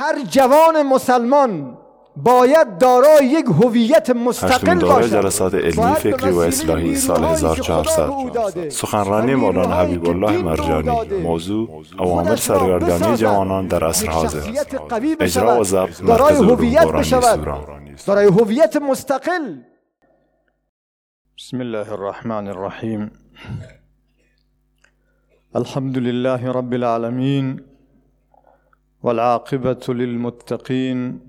هر جوان مسلمان باید دارای یک هویت مستقل باشد. جلسات علمی فکری و اصلاحی سال 1400 سخنرانی مولانا حبیب الله مرجانی موضوع اوامر سرگردانی جوانان در عصر حاضر. اجرا و ضبط مرکز هویت بشود. دارای هویت مستقل. بسم الله الرحمن الرحیم. الحمد لله رب العالمين والعاقبة للمتقين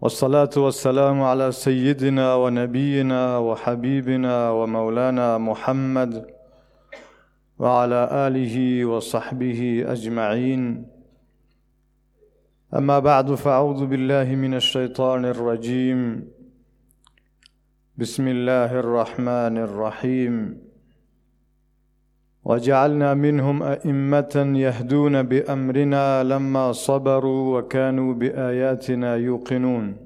والصلاة والسلام على سيدنا ونبينا وحبيبنا ومولانا محمد وعلى آله وصحبه أجمعين. أما بعد فأعوذ بالله من الشيطان الرجيم. بسم الله الرحمن الرحيم. وجعلنا منهم أئمة يهدون بأمرنا لما صبروا وكانوا بآياتنا يوقنون.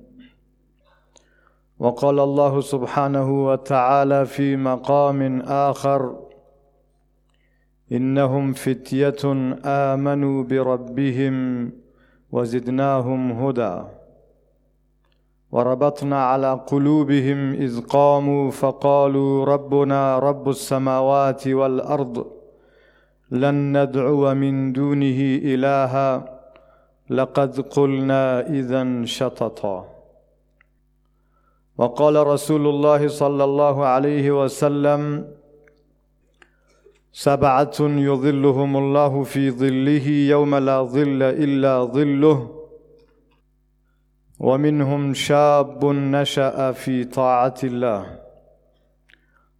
وقال الله سبحانه وتعالى في مقام آخر إنهم فتية آمنوا بربهم وزدناهم هدى. وربطنا على قلوبهم إذ قاموا فقالوا ربنا رب السماوات والأرض لن ندعو من دونه إلها لقد قلنا اذا شططا. وقال رسول الله صلى الله عليه وسلم سبعة يظلهم الله في ظله يوم لا ظل إلا ظله ومنهم شاب نشأ في طاعة الله.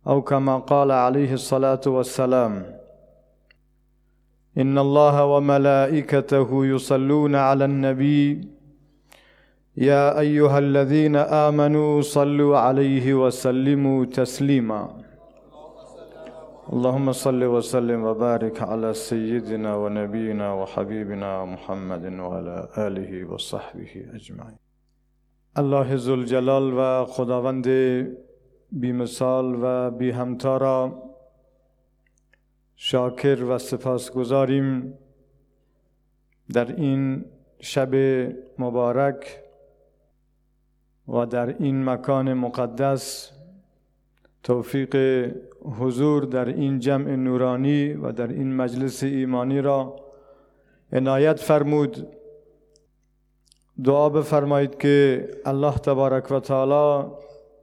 أو كما قال عليه الصلاة والسلام إن الله وملائكته يصلون على النبي يا أيها الذين آمنوا صلوا عليه وسلموا تسليما. اللهم صل وسلم وبارك على سيدنا ونبينا وحبيبنا محمد وعلى آله وصحبه أجمعين. الله زلجلال و خداوند بیمثال و بی همتارا شاکر و سپاس گذاریم در این شب مبارک و در این مکان مقدس. توفیق حضور در این جمع نورانی و در این مجلس ایمانی را عنایت فرمود. دعا بفرمایید که الله تبارک و تعالی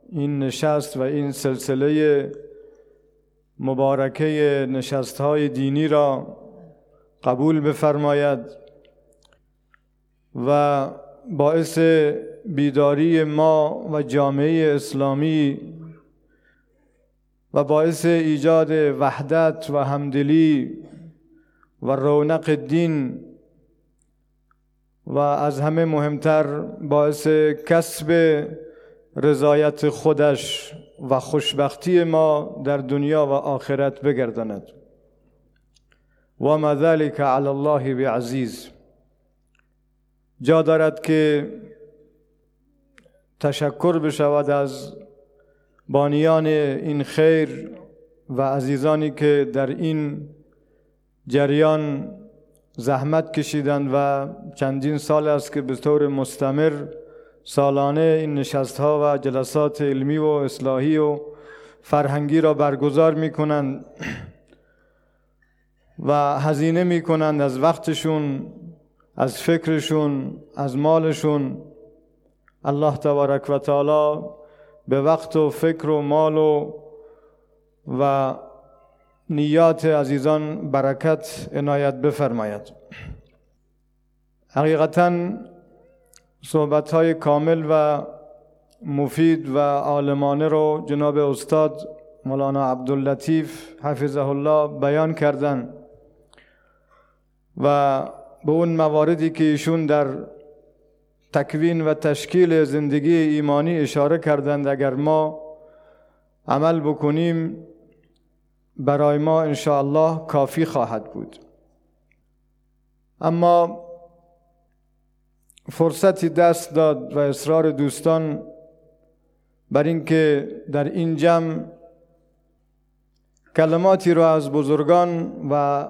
این نشست و این سلسله مبارکه نشست های دینی را قبول بفرماید و باعث بیداری ما و جامعه اسلامی و باعث ایجاد وحدت و همدلی و رونق دین و از همه مهمتر باعث کسب رضایت خودش و خوشبختی ما در دنیا و آخرت بگرداند. و ما ذلك علی الله بعزیز. جا دارد که تشکر بشود از بانیان این خیر و عزیزانی که در این جریان زحمت کشیدند و چندین سال است که به طور مستمر سالانه این نشست ها و جلسات علمی و اصلاحی و فرهنگی را برگزار می کنند و هزینه می کنند از وقتشون از فکرشون از مالشون. الله تبارک و تعالی به وقت و فکر و مال و و نیات عزیزان برکت عنایت بفرماید. حقیقتا صحبت های کامل و مفید و عالمانه رو جناب استاد مولانا عبداللطیف حفظه الله بیان کردن و به اون مواردی که ایشون در تکوین و تشکیل زندگی ایمانی اشاره کردند اگر ما عمل بکنیم برای ما الله کافی خواهد بود. اما فرصتی دست داد و اصرار دوستان بر اینکه در این جمع کلماتی را از بزرگان و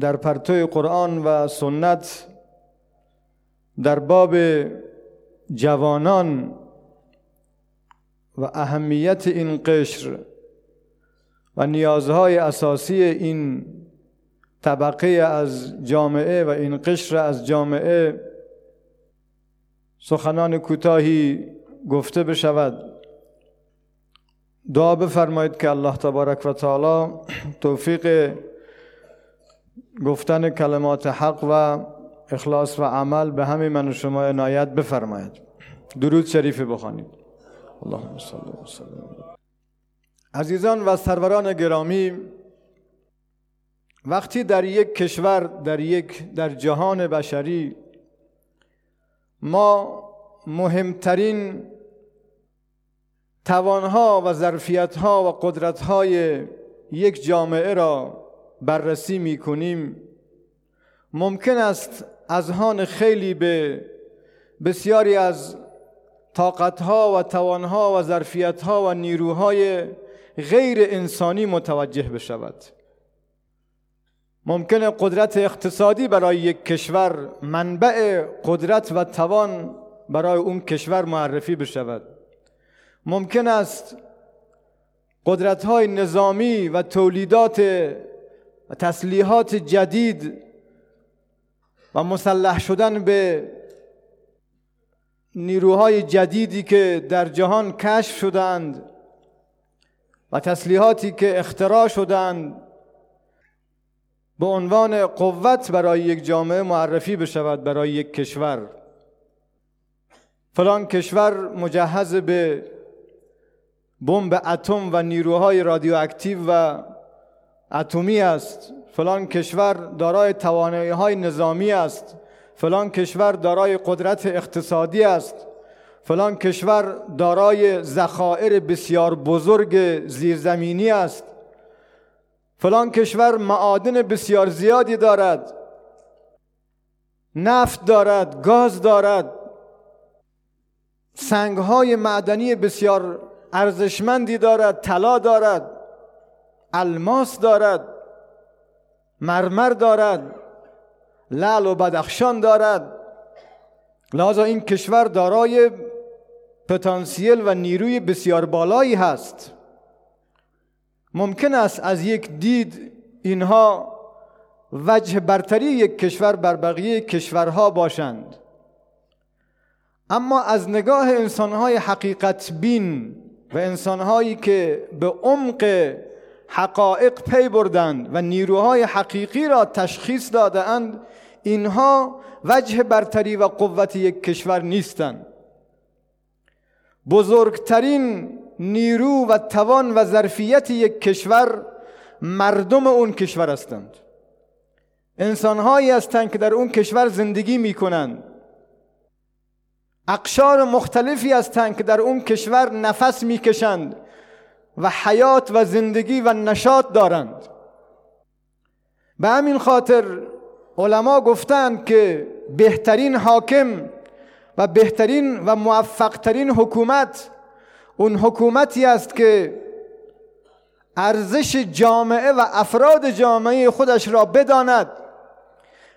در پرتوی قرآن و سنت در باب جوانان و اهمیت این قشر و نیازهای اساسی این طبقه از جامعه و این قشر از جامعه سخنان کوتاهی گفته بشود. دعا بفرمایید که الله تبارک و تعالی توفیق گفتن کلمات حق و اخلاص و عمل به همه من و شما عنایت بفرماید. درود شریف بخوانید. اللهم صل و عزیزان و سروران گرامی وقتی در یک کشور در یک در جهان بشری ما مهمترین توانها و ظرفیتها و قدرتهای یک جامعه را بررسی می کنیم ممکن است اذهان خیلی به بسیاری از طاقتها و توانها و ظرفیتها و نیروهای غیر انسانی متوجه بشود. ممکن قدرت اقتصادی برای یک کشور منبع قدرت و توان برای اون کشور معرفی بشود. ممکن است قدرت های نظامی و تولیدات و تسلیحات جدید و مسلح شدن به نیروهای جدیدی که در جهان کشف شدند و تسلیحاتی که اختراع شدند به عنوان قوت برای یک جامعه معرفی بشود برای یک کشور. فلان کشور مجهز به بمب اتم و نیروهای رادیواکتیو و اتمی است. فلان کشور دارای توانایی های نظامی است. فلان کشور دارای قدرت اقتصادی است. فلان کشور دارای ذخایر بسیار بزرگ زیرزمینی است. فلان کشور معادن بسیار زیادی دارد. نفت دارد گاز دارد. سنگهای معدنی بسیار ارزشمندی دارد طلا دارد الماس دارد مرمر دارد لعل و بدخشان دارد. لذا این کشور دارای پتانسیل و نیروی بسیار بالایی هست. ممکن است از یک دید اینها وجه برتری یک کشور بر بقیه کشورها باشند. اما از نگاه انسانهای حقیقت بین و انسانهایی که به عمق حقایق پی بردند و نیروهای حقیقی را تشخیص دادهاند اینها وجه برتری و قوت یک کشور نیستند. بزرگترین نیرو و توان و ظرفیت یک کشور مردم اون کشور هستند. انسانهایی هستند که در اون کشور زندگی می کنند اقشار مختلفی هستند که در اون کشور نفس می‌کشند و حیات و زندگی و نشاط دارند. به همین خاطر علما گفتند که بهترین حاکم بهترین و موفقترین حکومت اون حکومتی است که ارزش جامعه و افراد جامعه خودش را بداند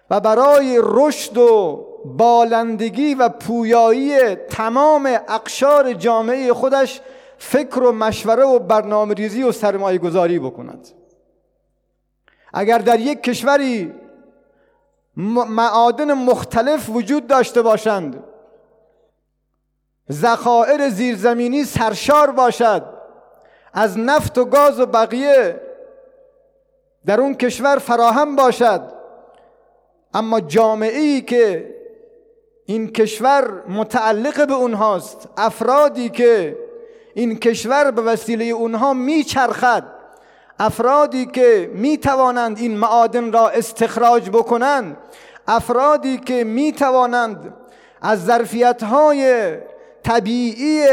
و برای رشد و بالندگی و پویایی تمام اقشار جامعه خودش فکر و مشوره و برنامه ریزی و سرمایه گذاری بکند. اگر در یک کشوری معادن مختلف وجود داشته باشند ذخایر زیرزمینی سرشار باشد. از نفت و گاز و بقیه در اون کشور فراهم باشد. اما جامعه ای که این کشور متعلق به اونهاست افرادی که این کشور به وسیله اونها میچرخد افرادی که می‌توانند این معادن را استخراج بکنند افرادی که می‌توانند از ظرفیت های طبیعی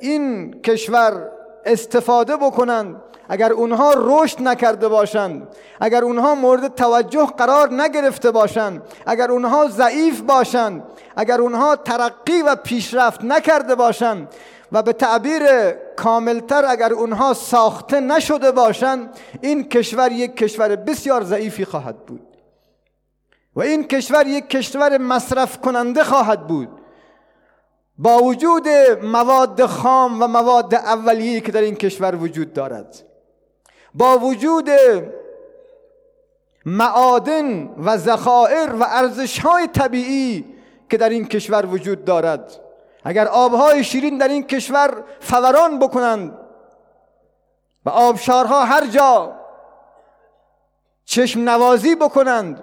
این کشور استفاده بکنند. اگر اونها رشد نکرده باشند اگر اونها مورد توجه قرار نگرفته باشند اگر اونها ضعیف باشند اگر اونها ترقی و پیشرفت نکرده باشند و به تعبیر کاملتر اگر اونها ساخته نشده باشند این کشور یک کشور بسیار ضعیفی خواهد بود. و این کشور یک کشور مصرف کننده خواهد بود. با وجود مواد خام و مواد اولیه‌ای که در این کشور وجود دارد با وجود معادن و ذخایر و ارزش های طبیعی که در این کشور وجود دارد اگر آبهای شیرین در این کشور فوران بکنند و آبشارها هر جا چشم نوازی بکنند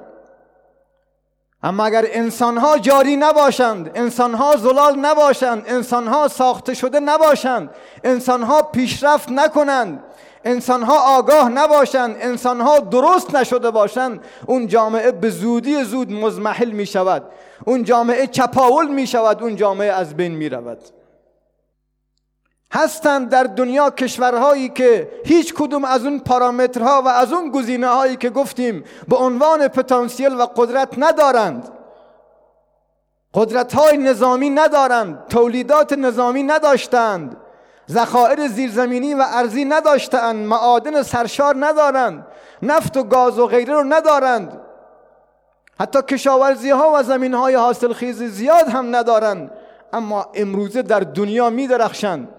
اما اگر انسانها جاری نباشند انسانها زلال نباشند انسانها ساخته شده نباشند انسانها پیشرفت نکنند انسانها آگاه نباشند انسانها درست نشده باشند اون جامعه به زودی زود مزمحل می شود اون جامعه چپاول می شود اون جامعه از بین می رود هستند در دنیا کشورهایی که هیچ کدوم از اون پارامترها و از اون گزینه هایی که گفتیم به عنوان پتانسیل و قدرت ندارند. قدرت های نظامی ندارند تولیدات نظامی نداشتند ذخایر زیرزمینی و ارزی نداشتند معادن سرشار ندارند نفت و گاز و غیره رو ندارند. حتی کشاورزی ها و زمین های حاصل خیز زیاد هم ندارند اما امروزه در دنیا می درخشند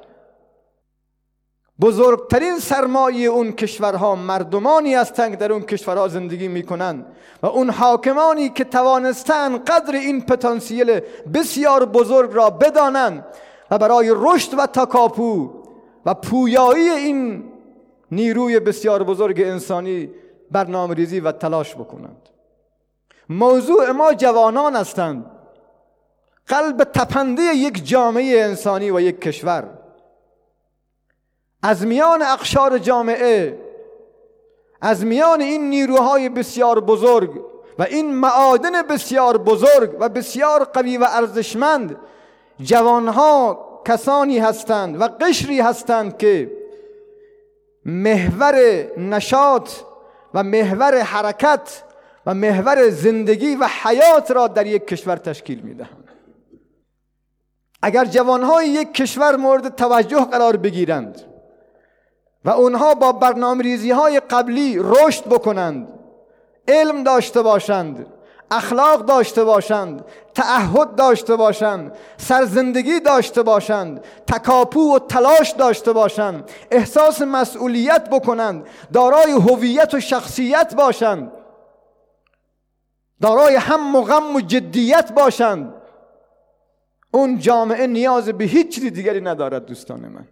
بزرگترین سرمایه اون کشورها مردمانی هستند که در اون کشورها زندگی می‌کنند و اون حاکمانی که توانستن قدر این پتانسیل بسیار بزرگ را بدانند و برای رشد و تکاپو و پویایی این نیروی بسیار بزرگ انسانی برنامه ریزی و تلاش بکنند. موضوع ما جوانان هستند. قلب تپنده یک جامعه انسانی و یک کشور. از میان اقشار جامعه از میان این نیروهای بسیار بزرگ و این معادن بسیار بزرگ و بسیار قوی و ارزشمند جوانها کسانی هستند و قشری هستند که محور نشاط و محور حرکت و محور زندگی و حیات را در یک کشور تشکیل می‌دهند. اگر جوانهای یک کشور مورد توجه قرار بگیرند و اونها با برنامه ریزی های قبلی رشد بکنند علم داشته باشند اخلاق داشته باشند تعهد داشته باشند سرزندگی داشته باشند تکاپو و تلاش داشته باشند احساس مسئولیت بکنند دارای هویت و شخصیت باشند دارای هم و غم و جدیت باشند. اون جامعه نیاز به هیچ چیز دیگری ندارد دوستان من.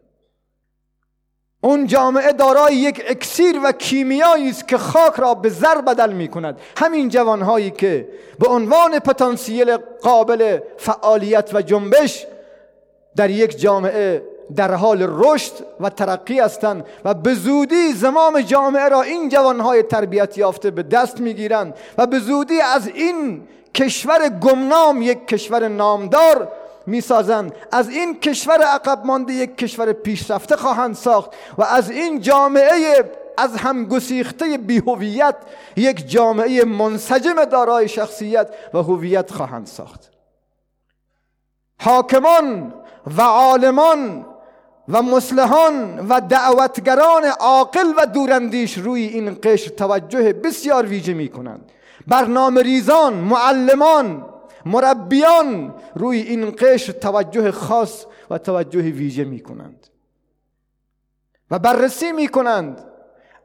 اون جامعه دارای یک اکسیر و کیمیایی است که خاک را به زر بدل می کند همین جوانهایی که به عنوان پتانسیل قابل فعالیت و جنبش در یک جامعه در حال رشد و ترقی هستند و به زودی زمام جامعه را این جوانهای تربیت یافته به دست می‌گیرند و به زودی از این کشور گمنام یک کشور نامدار می‌سازند. از این کشور عقب مانده یک کشور پیشرفته خواهند ساخت و از این جامعه از هم گسیخته بیهویت یک جامعه منسجم دارای شخصیت و هویت خواهند ساخت. حاکمان و عالمان و مسلحان و دعوتگران عاقل و دوراندیش روی این قشر توجه بسیار ویژه می کنند برنامه ریزان معلمان مربیان روی این قشر توجه خاص و توجه ویژه می کنند و بررسی می کنند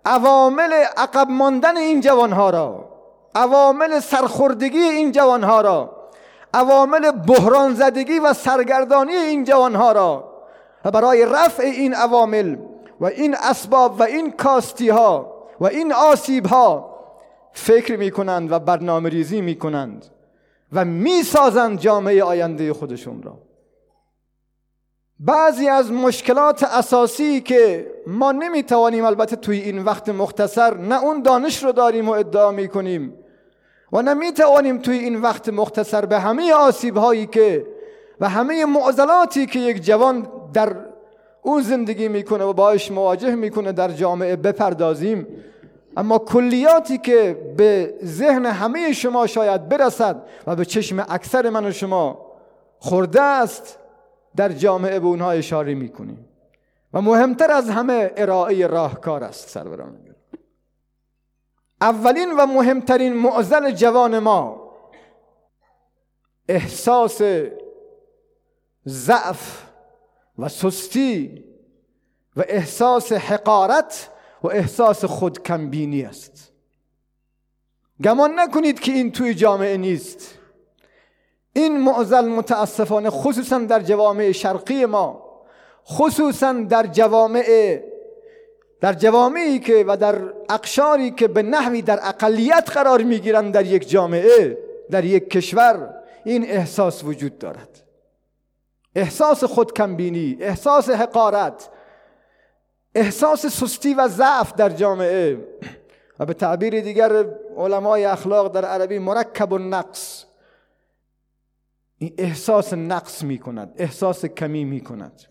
عوامل عقب ماندن این جوانها را عوامل سرخوردگی این جوانها را عوامل بحران زدگی و سرگردانی این جوانها را و برای رفع این عوامل و این اسباب و این کاستی ها و این آسیب ها فکر می کنند و برنامه ریزی می کنند و می‌سازند جامعه آینده خودشون را. بعضی از مشکلات اساسی که ما نمی‌توانیم البته توی این وقت مختصر نه اون دانش رو داریم و ادعا می‌کنیم و نمی‌توانیم توی این وقت مختصر به همه آسیب هایی که و همه معضلاتی که یک جوان در اون زندگی می‌کنه و باش مواجه می‌کنه در جامعه بپردازیم. اما کلیاتی که به ذهن همه شما شاید برسد و به چشم اکثر من و شما خورده است در جامعه به اونها اشاره می‌کنیم. و مهمتر از همه ارائه راهکار است سروران اولین و مهمترین معزل جوان ما احساس ضعف و سستی و احساس حقارت و احساس خودکمبینی است. گمان نکنید که این توی جامعه نیست. این معضل متاسفانه خصوصا در جوامع شرقی ما خصوصا در جوامع در جوامعی که و در اقشاری که به نحوی در اقلیت قرار می‌گیرند در یک جامعه در یک کشور این احساس وجود دارد. احساس خودکمبینی احساس حقارت احساس سستی و ضعف در جامعه. و به تعبیر دیگر علمای اخلاق در عربی مرکب و نقص این احساس نقص می کند احساس کمی می کند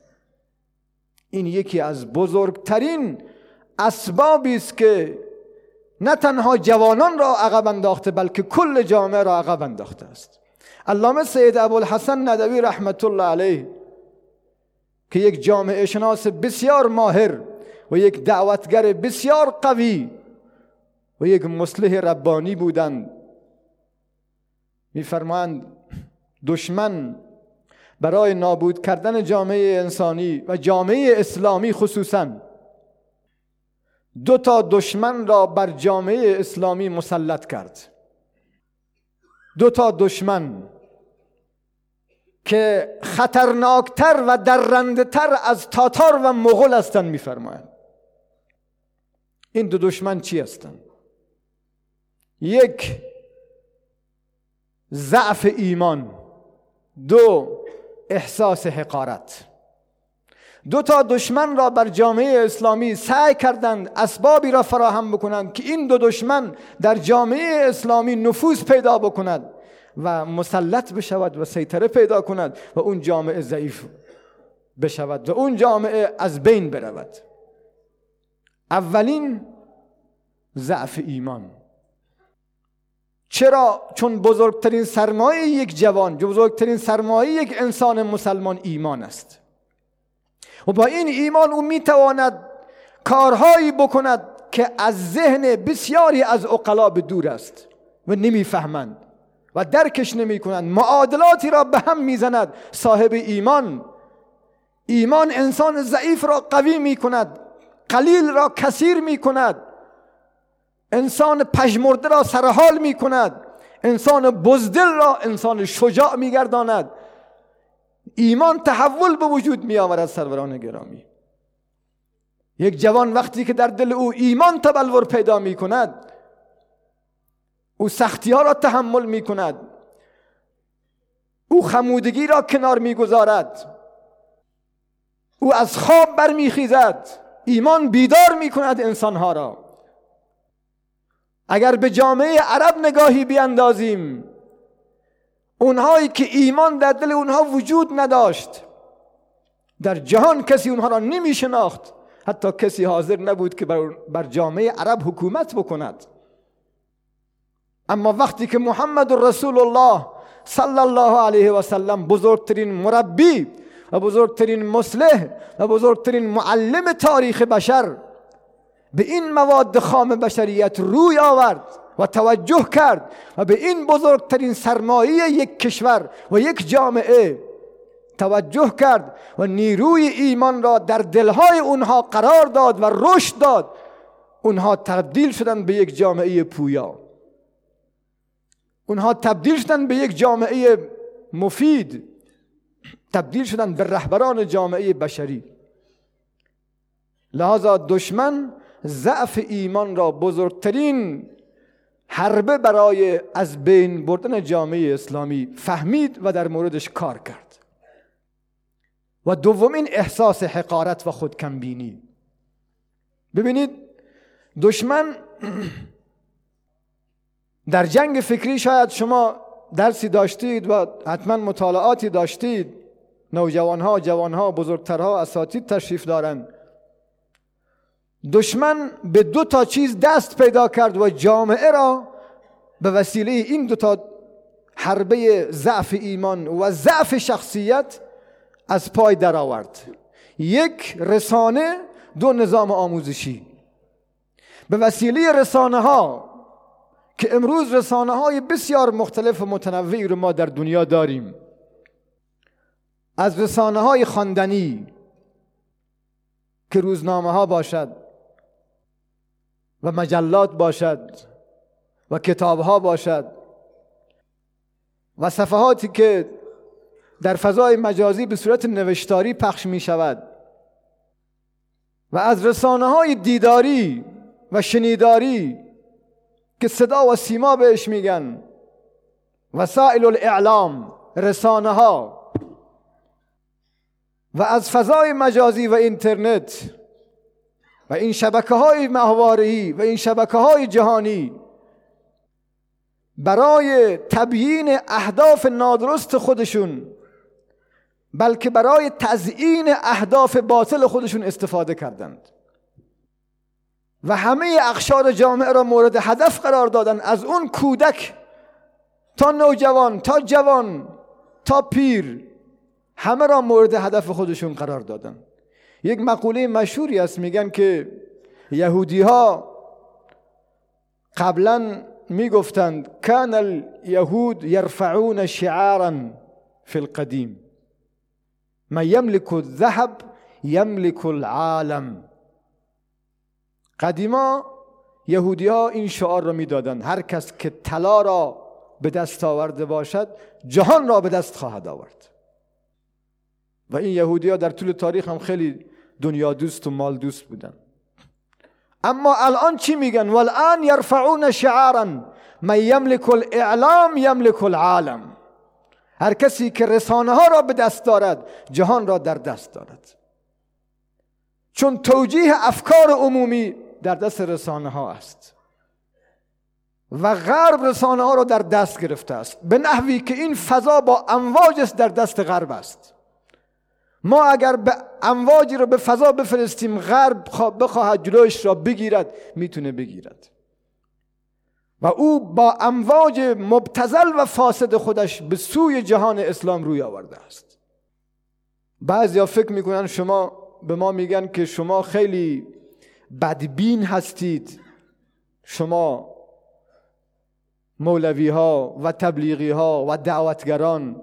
این یکی از بزرگترین اسبابی است که نه تنها جوانان را عقب انداخته بلکه کل جامعه را عقب انداخته است. علامه سید ابوالحسن ندوی رحمت الله علیه که یک جامعه شناس بسیار ماهر و یک دعوتگر بسیار قوی و یک مصلح ربانی بودند. میفرمایند دشمن برای نابود کردن جامعه انسانی و جامعه اسلامی خصوصا دو تا دشمن را بر جامعه اسلامی مسلط کرد. دو تا دشمن که خطرناکتر و درندتر از تاتار و مغول هستند میفرمایند. این دو دشمن چی هستند یک ضعف ایمان. دو احساس حقارت. دو تا دشمن را بر جامعه اسلامی سعی کردند اسبابی را فراهم بکنند که این دو دشمن در جامعه اسلامی نفوذ پیدا بکند و مسلط بشود و سیطره پیدا کند و اون جامعه ضعیف بشود و اون جامعه از بین برود. اولین ضعف ایمان. چرا؟ چون بزرگترین سرمایه یک جوان بزرگترین سرمایه یک انسان مسلمان ایمان است. و با این ایمان او می‌تواند کارهایی بکند که از ذهن بسیاری از اقلا به دور است و نمی‌فهمند و درکش نمی کنند معادلاتی را به هم می‌زند صاحب ایمان. ایمان انسان ضعیف را قوی می کند قلیل را کثیر می کند انسان پژمرده را سرحال می کند انسان بزدل را انسان شجاع می گرداند ایمان تحول به وجود می آورد سروران گرامی. یک جوان وقتی که در دل او ایمان تبلور پیدا می کند او سختی ها را تحمل می کند او خمودگی را کنار می گذارد او از خواب برمیخیزد. ایمان بیدار می کند انسان ها را. اگر به جامعه عرب نگاهی بیاندازیم اونهایی که ایمان در دل اونها وجود نداشت در جهان کسی اونها را نمی شناخت حتی کسی حاضر نبود که بر جامعه عرب حکومت بکند. اما وقتی که محمد رسول الله صلی الله علیه و سلم بزرگترین مربی و بزرگترین مصلح و بزرگترین معلم تاریخ بشر به این مواد خام بشریت روی آورد و توجه کرد و به این بزرگترین سرمایه یک کشور و یک جامعه توجه کرد و نیروی ایمان را در دلهای اونها قرار داد و رشد داد. اونها تبدیل شدن به یک جامعه پویا. اونها تبدیل شدن به یک جامعه مفید. تبدیل شدن به رهبران جامعه بشری. لحاظا دشمن ضعف ایمان را بزرگترین حربه برای از بین بردن جامعه اسلامی فهمید و در موردش کار کرد. و دومین احساس حقارت و خودکمبینی. ببینید دشمن در جنگ فکری شاید شما درسی داشتید و حتما مطالعاتی داشتید. نوجوانها جوانها بزرگترها اساتید تشریف دارند. دشمن به دو تا چیز دست پیدا کرد و جامعه را به وسیله این دو تا حربه ضعف ایمان و ضعف شخصیت از پای درآورد. یک رسانه دو نظام آموزشی. به وسیله رسانه ها که امروز رسانه های بسیار مختلف و متنوعی رو ما در دنیا داریم. از رسانه های خواندنی که روزنامه ها باشد و مجلات باشد و کتاب ها باشد و صفحاتی که در فضای مجازی به صورت نوشتاری پخش می شود و از رسانه های دیداری و شنیداری که صدا و سیما بهش میگن وسائل الاعلام رسانه ها و از فضای مجازی و اینترنت و این شبکه های محواری و این شبکه های جهانی برای تبیین اهداف نادرست خودشون بلکه برای تزیین اهداف باطل خودشون استفاده کردند. و همه اخشار جامعه را مورد هدف قرار دادن از اون کودک تا نوجوان تا جوان تا پیر. همه را مورد هدف خودشون قرار دادن. یک مقوله مشهوری است میگن که یهودی ها قبلا می‌گفتند کان الیهود یرفعون شعارا فی القدیم. ما یملک الذهب یملک العالم. قدیما یهودی ها این شعار را می‌دادند هر کس که طلا را به دست آورده باشد جهان را به دست خواهد آورد. و این یهودی در طول تاریخ هم خیلی دنیا دوست و مال دوست بودن. اما الان چی میگن؟ والان یرفعون شعارا من یملک الاعلام یملک العالم. هر کسی که رسانه ها را به دست دارد جهان را در دست دارد. چون توجیه افکار عمومی در دست رسانه ها است. و غرب رسانه ها را در دست گرفته است. به نحوی که این فضا با امواج در دست غرب است. ما اگر به امواجی رو به فضا بفرستیم غرب بخواهد جلوش را بگیرد می‌تونه بگیرد. و او با امواج مبتزل و فاسد خودش به سوی جهان اسلام روی آورده است. بعضیا فکر می‌کنن شما به ما میگن که شما خیلی بدبین هستید. شما مولوی ها و تبلیغی ها و دعوتگران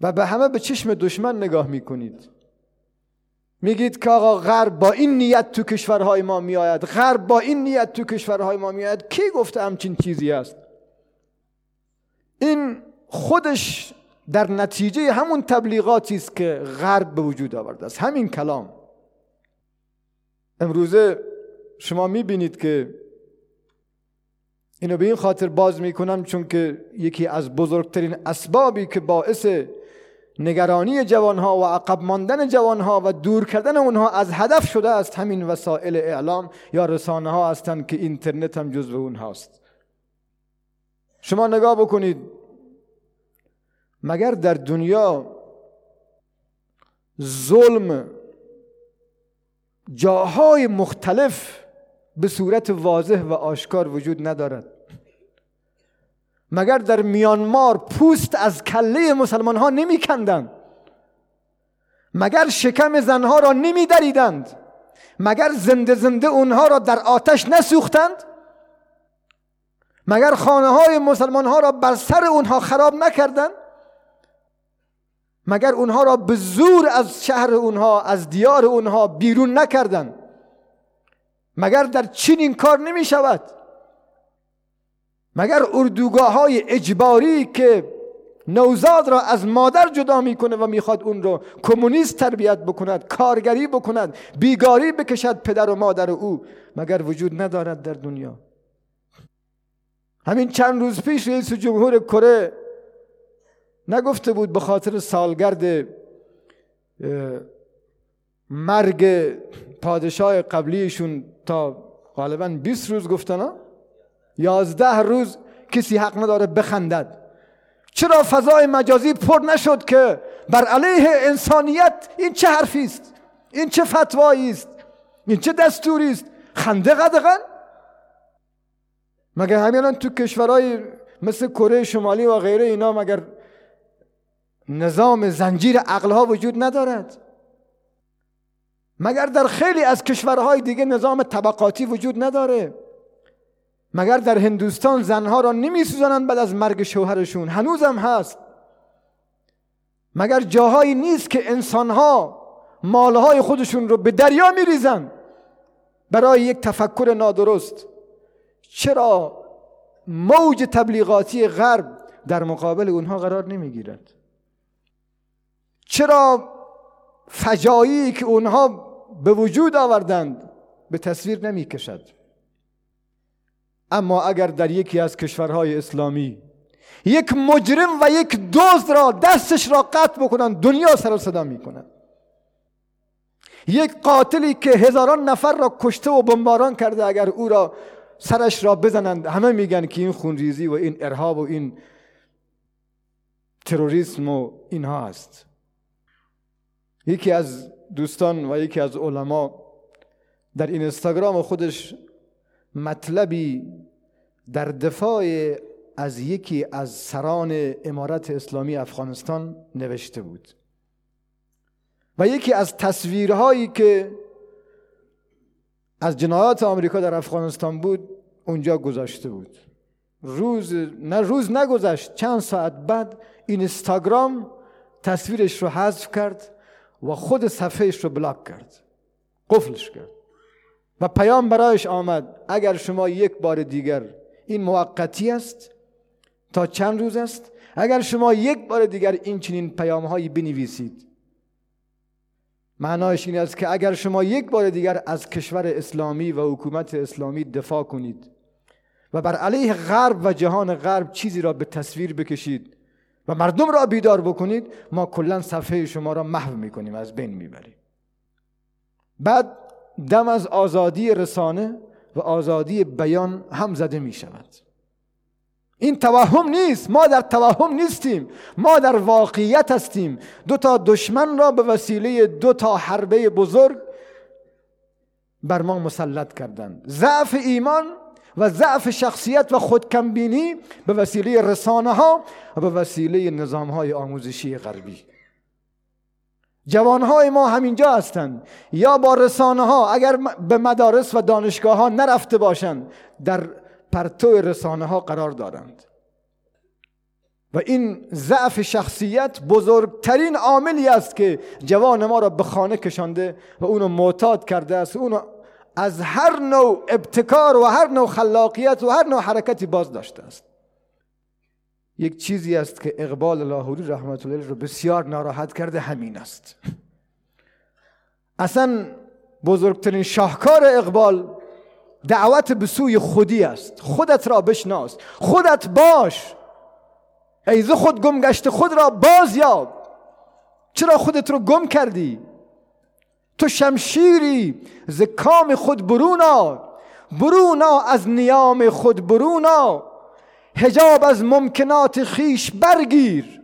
و به همه به چشم دشمن نگاه می‌کنید. میگید که آقا غرب با این نیت تو کشورهای ما میآید. غرب با این نیت تو کشورهای ما میآید. کی گفته همچین چیزی است؟ این خودش در نتیجه همون تبلیغاتی است که غرب به وجود آورده است. همین کلام. امروزه شما می‌بینید که اینو به این خاطر باز می‌کنم چون که یکی از بزرگترین اسبابی که باعث نگرانی جوانها و عقب ماندن جوانها و دور کردن اونها از هدف شده است همین وسایل اعلام یا رسانه ها هستند که اینترنت هم جزو اونهاست شما نگاه بکنید. مگر در دنیا ظلم جاهای مختلف به صورت واضح و آشکار وجود ندارد؟ مگر در میانمار پوست از کله مسلمان ها نمی کندند مگر شکم زنها را نمی دریدند مگر زنده زنده اونها را در آتش نسوختند؟ مگر خانه های مسلمان ها را بر سر اونها خراب نکردند؟ مگر اونها را به زور از شهر اونها از دیار اونها بیرون نکردند؟ مگر در چین این کار نمی شود مگر اردوگاه های اجباری که نوزاد را از مادر جدا می‌کنه و می‌خواد اون رو کمونیست تربیت بکند کارگری بکند بیگاری بکشد پدر و مادر او مگر وجود ندارد در دنیا؟ همین چند روز پیش رئیس جمهور کره نگفته بود به خاطر سالگرد مرگ پادشاه قبلیشون تا غالبا 20 روز گفتن یازده روز کسی حق نداره بخندد. چرا فضای مجازی پر نشد که بر علیه انسانیت این چه حرفی است؟ این چه فتوایی است؟ این چه دستوری است؟ خنده قدغن؟ مگر همین تو کشورهای مثل کره شمالی و غیره اینا مگر نظام زنجیر عقلها وجود ندارد؟ مگر در خیلی از کشورهای دیگه نظام طبقاتی وجود نداره؟ مگر در هندوستان زنها را نمی سوزنند بعد از مرگ شوهرشون؟ هنوزم هست. مگر جاهایی نیست که انسانها مالهای خودشون رو به دریا میریزن برای یک تفکر نادرست؟ چرا موج تبلیغاتی غرب در مقابل اونها قرار نمی‌گیرد؟ چرا فجایی که اونها به وجود آوردند به تصویر نمی کشد اما اگر در یکی از کشورهای اسلامی یک مجرم و یک دزد را دستش را قطع بکنن دنیا سر و صدا می‌کنن. یک قاتلی که هزاران نفر را کشته و بمباران کرده اگر او را سرش را بزنند همه میگن که این خونریزی و این ارهاب و این تروریسم و اینها است. یکی از دوستان و یکی از علما در اینستاگرام خودش مطلبی در دفاع از یکی از سران امارت اسلامی افغانستان نوشته بود. و یکی از تصویرهایی که از جنایات آمریکا در افغانستان بود اونجا گذاشته بود. روز نه روز نگذشت چند ساعت بعد اینستاگرام تصویرش رو حذف کرد و خود صفحهش رو بلاک کرد. قفلش کرد. و پیام برایش آمد اگر شما یک بار دیگر این موقتی است تا چند روز است؟ اگر شما یک بار دیگر این چنین پیام هایی بنویسید. معنایش این است که اگر شما یک بار دیگر از کشور اسلامی و حکومت اسلامی دفاع کنید و بر علیه غرب و جهان غرب چیزی را به تصویر بکشید و مردم را بیدار بکنید ما کلا صفحه شما را محو می‌کنیم از بین می‌بریم. بعد دم از آزادی رسانه و آزادی بیان هم زده می شود. این توهم نیست. ما در توهم نیستیم. ما در واقعیت هستیم. دو تا دشمن را به وسیله دو تا حربه بزرگ بر ما مسلط کردند. ضعف ایمان و ضعف شخصیت و خودکمبینی به وسیله رسانه ها و به وسیله نظام های آموزشی غربی. جوانهای ما همینجا هستند یا با رسانه ها اگر به مدارس و دانشگاه ها نرفته باشند در پرتو رسانه ها قرار دارند. و این ضعف شخصیت بزرگترین عاملی است که جوان ما را به خانه کشانده و اونو معتاد کرده است. اونو از هر نوع ابتکار و هر نوع خلاقیت و هر نوع حرکتی باز داشته است. یک چیزی است که اقبال لاهوری رحمت الله رو بسیار ناراحت کرده همین است. اصلا بزرگترین شاهکار اقبال دعوت به سوی خودی است. خودت را بشناس خودت باش. ایزه خود گم گشته خود را باز یاب. چرا خودت رو گم کردی؟ تو شمشیری ز کام خود برونا برونا از نیام خود برونا هجاب از ممکنات خیش برگیر.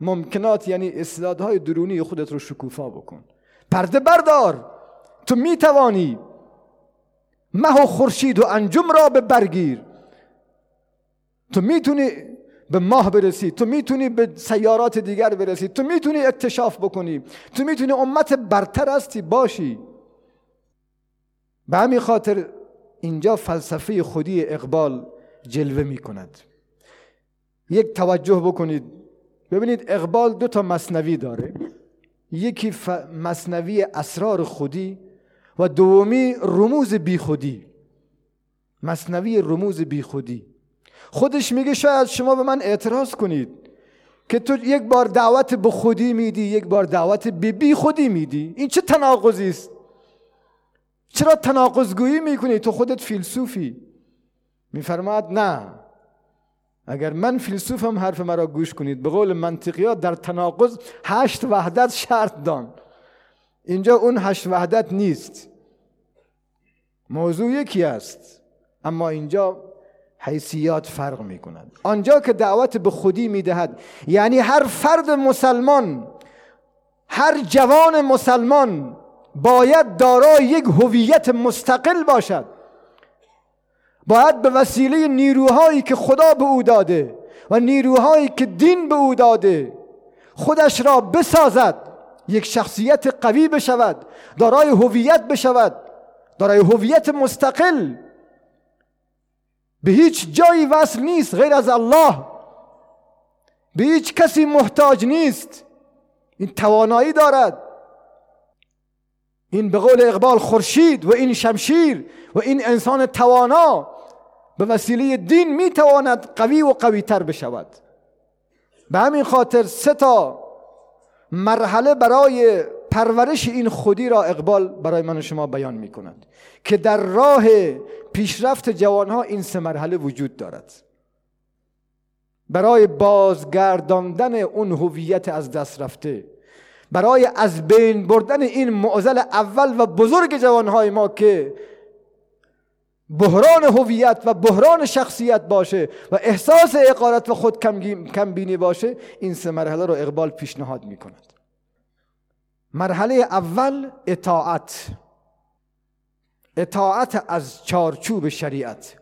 ممکنات یعنی استعدادهای درونی خودت رو شکوفا بکن. پرده بردار. تو می‌توانی مه و خورشید و انجم را به برگیر. تو می‌تونی به ماه برسی تو می‌تونی به سیارات دیگر برسی تو می‌تونی اکتشاف بکنی تو می‌تونی امت برتر هستی باشی. به همین خاطر اینجا فلسفه خودی اقبال جلوه می‌کند. یک توجه بکنید. ببینید اقبال دو تا مصنوی داره. یکی ف... مصنوی اسرار خودی و دومی رموز بیخودی. مصنوی رموز بیخودی. خودش میگه شاید شما به من اعتراض کنید که تو یک بار دعوت به خودی میدی یک بار دعوت به بی خودی میدی. این چه تناقضی است؟ چرا تناقضگویی می‌کنی؟ تو خودت فیلسوفی. میفرماد نه. اگر من فیلسوفم حرف مرا گوش کنید. به قول منطقی در تناقض هشت وحدت شرط دان. اینجا اون هشت وحدت نیست. موضوع یکی است. اما اینجا حیثیات فرق می کند آنجا که دعوت به خودی می دهد یعنی هر فرد مسلمان هر جوان مسلمان باید دارای یک هویت مستقل باشد. باید به وسیله نیروهایی که خدا به او داده و نیروهایی که دین به او داده خودش را بسازد یک شخصیت قوی بشود دارای هویت بشود دارای هویت مستقل. به هیچ جایی وصل نیست غیر از الله. به هیچ کسی محتاج نیست. این توانایی دارد. این به قول اقبال خورشید و این شمشیر و این انسان توانا به وسیله دین می‌تواند قوی و قوی تر بشود. به همین خاطر سه تا مرحله برای پرورش این خودی را اقبال برای من و شما بیان می کند که در راه پیشرفت جوانها این سه مرحله وجود دارد. برای بازگرداندن اون هویت از دست رفته برای از بین بردن این معضل اول و بزرگ جوانهای ما که بحران هویت و بحران شخصیت باشه و احساس اقارت و خود کم بینی باشه این سه مرحله رو اقبال پیشنهاد می کند مرحله اول اطاعت. اطاعت از چارچوب شریعت.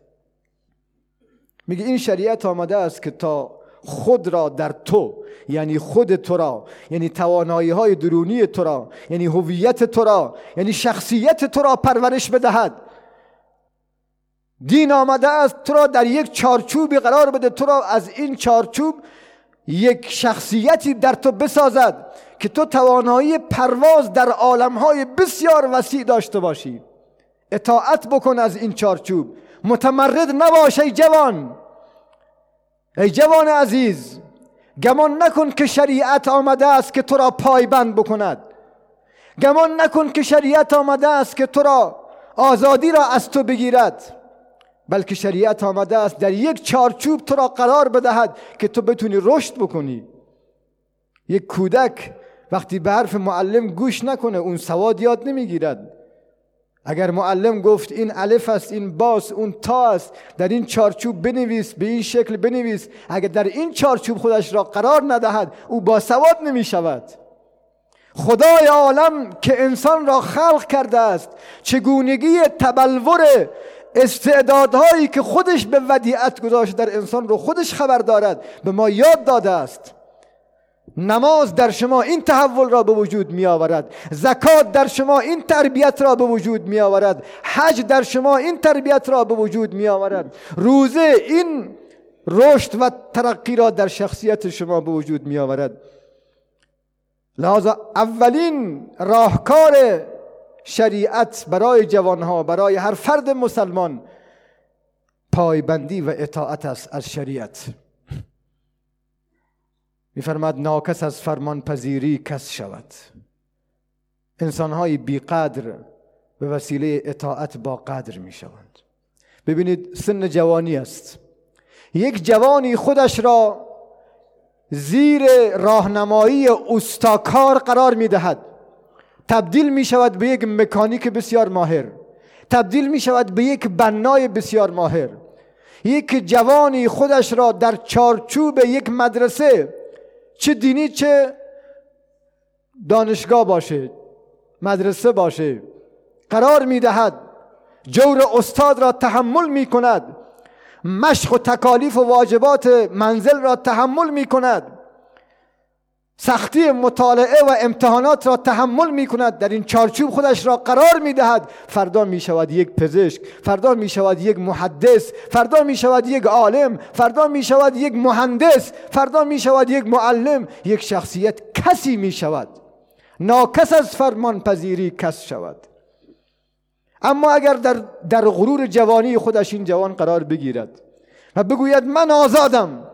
میگه این شریعت آمده است که تا خود را در تو یعنی خود تو را یعنی توانایی های درونی تو را یعنی هویت تو را یعنی شخصیت تو را پرورش بدهد. دین آمده است تو را در یک چارچوبی قرار بده تو را از این چارچوب یک شخصیتی در تو بسازد که تو توانایی پرواز در عالمهای بسیار وسیع داشته باشی. اطاعت بکن از این چارچوب. متمرد نباش ای جوان. ای جوان عزیز گمان نکن که شریعت آمده است که تو را پایبند بکند. گمان نکن که شریعت آمده است که تو را آزادی را از تو بگیرد. بلکه شریعت آمده است در یک چارچوب تو را قرار بدهد که تو بتونی رشد بکنی. یک کودک وقتی به حرف معلم گوش نکنه اون سواد یاد نمی‌گیرد. اگر معلم گفت این الف است این باس اون تا است در این چارچوب بنویس به این شکل بنویس اگر در این چارچوب خودش را قرار ندهد او با سواد نمی شود خدای عالم که انسان را خلق کرده است چگونگی تبلور استعدادهایی که خودش به ودیعت گذاشته در انسان رو خودش خبر دارد به ما یاد داده است. نماز در شما این تحول را به وجود می آورد زکات در شما این تربیت را به وجود می آورد حج در شما این تربیت را به وجود می آورد روزه این رشد و ترقی را در شخصیت شما به وجود می آورد لحاظا اولین راهکار شریعت برای جوانها برای هر فرد مسلمان پایبندی و اطاعت است از شریعت. میفرماد ناکس از فرمان پذیری کس شود. انسانهای بیقدر به وسیله اطاعت با قدر می شوند ببینید سن جوانی است. یک جوانی خودش را زیر راهنمایی استاکار قرار می دهد تبدیل می شود به یک مکانیک بسیار ماهر. تبدیل می شود به یک بنای بسیار ماهر. یک جوانی خودش را در چارچوب یک مدرسه چه دینی چه دانشگاه باشه مدرسه باشه قرار می دهد جور استاد را تحمل می کند مشق و تکالیف و واجبات منزل را تحمل می کند. سختی مطالعه و امتحانات را تحمل می کند در این چارچوب خودش را قرار می دهد فردا می شود یک پزشک فردا می شود یک محدث فردا می شود یک عالم فردا می شود یک مهندس فردا می شود یک معلم. یک شخصیت کسی می شود ناکس از فرمان پذیری کس شود. اما اگر در, در غرور جوانی خودش این جوان قرار بگیرد و بگوید من آزادم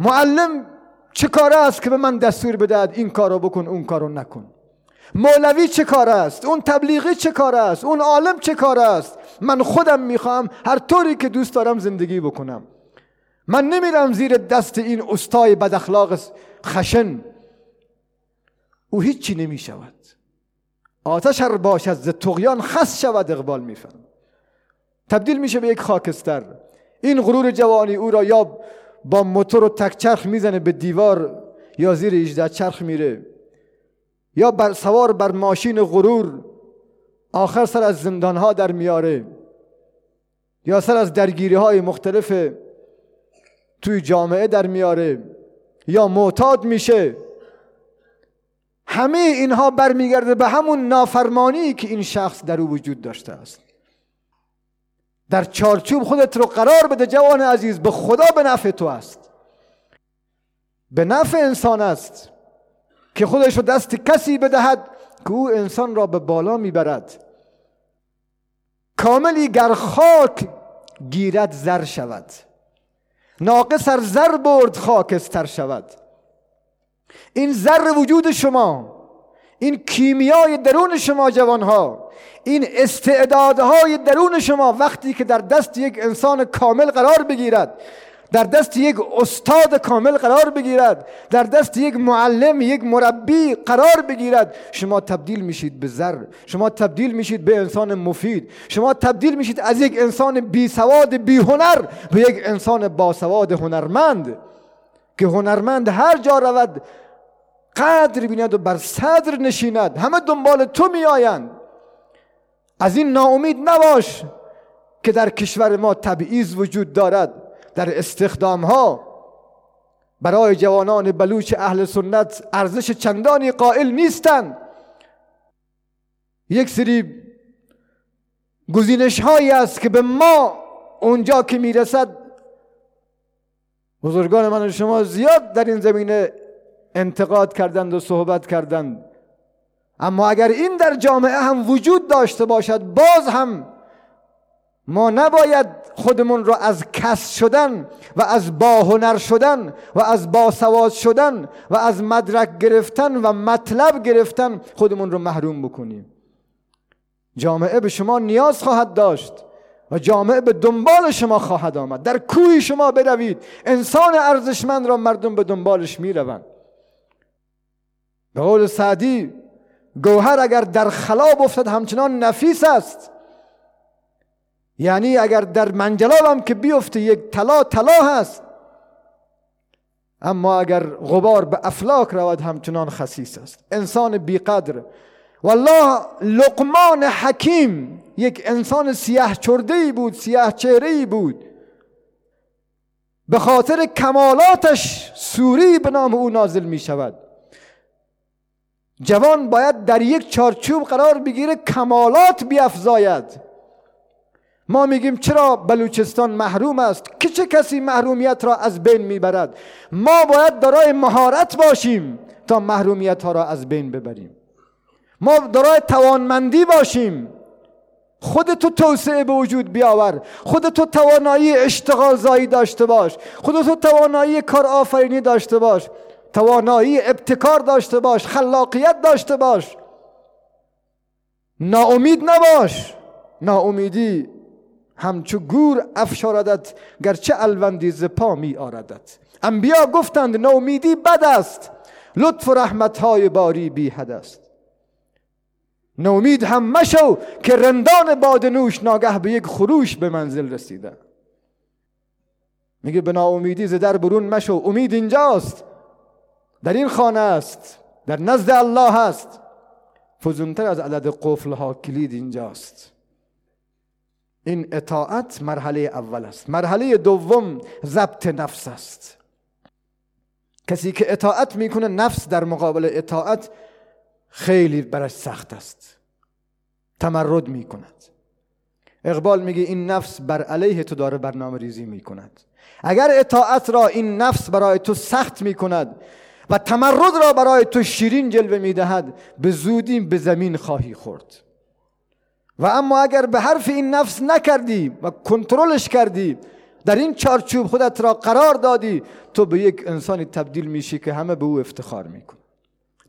معلم چه کار است که به من دستور بدهد این کارو بکن اون کارو نکن؟ مولوی چه کار است؟ اون تبلیغی چه کار است؟ اون عالم چه کار است؟ من خودم می‌خوام هر طوری که دوست دارم زندگی بکنم. من نمیرم زیر دست این استای بد اخلاق خشن. او هیچی نمی شود آتش هر باشد ز تقیان خس شود اقبال میفهم تبدیل میشه به یک خاکستر. این غرور جوانی او را یا با موتور و تک چرخ می‌زنه به دیوار یا زیر 18 چرخ میره. یا بر سوار بر ماشین غرور آخر سر از زندان ها در میاره. یا سر از درگیری های مختلف توی جامعه در میاره. یا معتاد میشه. همه اینها برمیگرده به همون نافرمانی که این شخص در او وجود داشته است. در چارچوب خودت رو قرار بده جوان عزیز به خدا به نفع تو است. به نفع انسان است که خودش رو دست کسی بدهد که او انسان را به بالا می‌برد. کاملی گر خاک گیرد زر شود. ناقص ار زر برد خاکستر شود. این زر وجود شما. این کیمیای درون شما جوانها این استعدادهای درون شما وقتی که در دست یک انسان کامل قرار بگیرد در دست یک استاد کامل قرار بگیرد در دست یک معلم یک مربی قرار بگیرد شما تبدیل میشید به زر شما تبدیل میشید به انسان مفید شما تبدیل میشید از یک انسان بی سواد بی هنر به یک انسان باسواد هنرمند که هنرمند هر جا رود قدر بیند و بر صدر نشیند. همه دنبال تو میآیند. از این ناامید نباش که در کشور ما تبعیض وجود دارد. در استخدام ها برای جوانان بلوچ اهل سنت ارزش چندانی قائل نیستند. یک سری گزینش هایی است که به ما اونجا که می‌رسد. بزرگان من و شما زیاد در این زمینه انتقاد کردند و صحبت کردند. اما اگر این در جامعه هم وجود داشته باشد باز هم ما نباید خودمون رو از کس شدن و از باهنر شدن و از باسواد شدن و از مدرک گرفتن و مطلب گرفتن خودمون رو محروم بکنیم. جامعه به شما نیاز خواهد داشت و جامعه به دنبال شما خواهد آمد. در کوی شما بروید. انسان ارزشمند را مردم به دنبالش می‌روند. به قول سعدی گوهر اگر در خلاب افتد همچنان نفیس است. یعنی اگر در منجلابم که بیفته یک طلا طلا هست اما اگر غبار به افلاک رود همچنان خسیس است. انسان بیقدر. والله لقمان حکیم. یک انسان سیاه چرده ای بود سیاه چهره ای بود. به خاطر کمالاتش سوری به نام او نازل می شود جوان باید در یک چارچوب قرار بگیره کمالات بیافزاید. ما میگیم چرا بلوچستان محروم است؟ که چه کسی محرومیت را از بین می‌برد؟ ما باید دارای مهارت باشیم تا محرومیت ها را از بین ببریم. ما دارای توانمندی باشیم. خودتو توسعه به وجود بیاور. خودتو توانایی اشتغال زایی داشته باش. خودتو توانایی کار آفرینی داشته باش. توانایی ابتکار داشته باش خلاقیت داشته باش. ناامید نباش. ناامیدی همچو گور افشاردت گرچه الوندی ز پا می آردت. انبیا گفتند ناامیدی بد است لطف و رحمتهای باری بی حد است. نومید هم مشو که رندان بادنوش ناگه به یک خروش به منزل رسیده. میگه به ناامیدی ز در برون مشو امید اینجاست. در این خانه است در نزد الله هست فزونتر از عدد قفل ها کلید اینجاست. این اطاعت مرحله اول است. مرحله دوم ضبط نفس است. کسی که اطاعت می‌کنه نفس در مقابل اطاعت خیلی برش سخت است. تمرد می‌کند. اقبال میگه این نفس بر علیه تو داره برنامه ریزی می‌کند. اگر اطاعت را این نفس برای تو سخت می‌کند و تمرد را برای تو شیرین جلوه می‌دهد به زودی به زمین خواهی خورد. و اما اگر به حرف این نفس نکردی و کنترلش کردی در این چارچوب خودت را قرار دادی تو به یک انسانی تبدیل میشی که همه به او افتخار میکن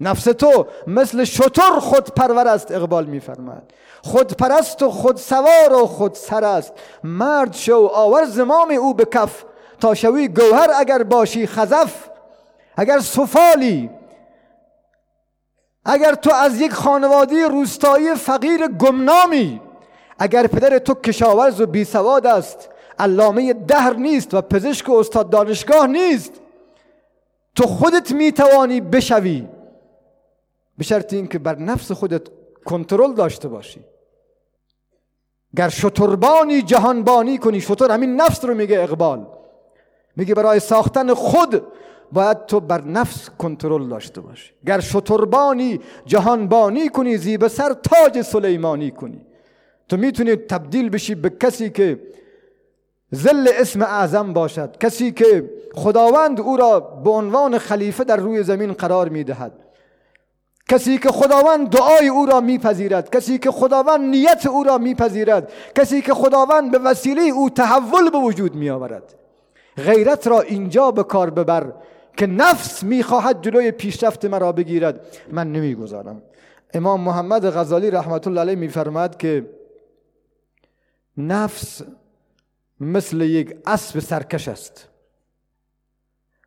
نفس تو مثل شطور خود پرور است اقبال میفرماید. خود پرست و خود سوار و خود سر است. مرد شو آور زمام او به کف. تا شوی گوهر اگر باشی خزف. اگر سفالی اگر تو از یک خانواده روستایی فقیر گمنامی اگر پدر تو کشاورز و بی سواد است علامه دهر نیست و پزشک و استاد دانشگاه نیست تو خودت می‌توانی بشوی. به شرط اینکه بر نفس خودت کنترل داشته باشی. گر شتربانی جهانبانی کنی شتر همین نفس رو میگه اقبال. میگه برای ساختن خود باید تو بر نفس کنترل داشته باشی. گر شتربانی جهانبانی کنی زیب سر تاج سلیمانی کنی. تو می‌تونی تبدیل بشی به کسی که زل اسم اعظم باشد کسی که خداوند او را به عنوان خلیفه در روی زمین قرار می‌دهد. کسی که خداوند دعای او را میپذیرد کسی که خداوند نیت او را میپذیرد کسی که خداوند به وسیله او تحول به وجود میآورد. غیرت را اینجا به کار ببر. که نفس می‌خواهد جلوی پیشرفت مرا بگیرد. من نمی‌گذارم. امام محمد غزالی رحمت الله علیه میفرماد که نفس مثل یک اسب سرکش است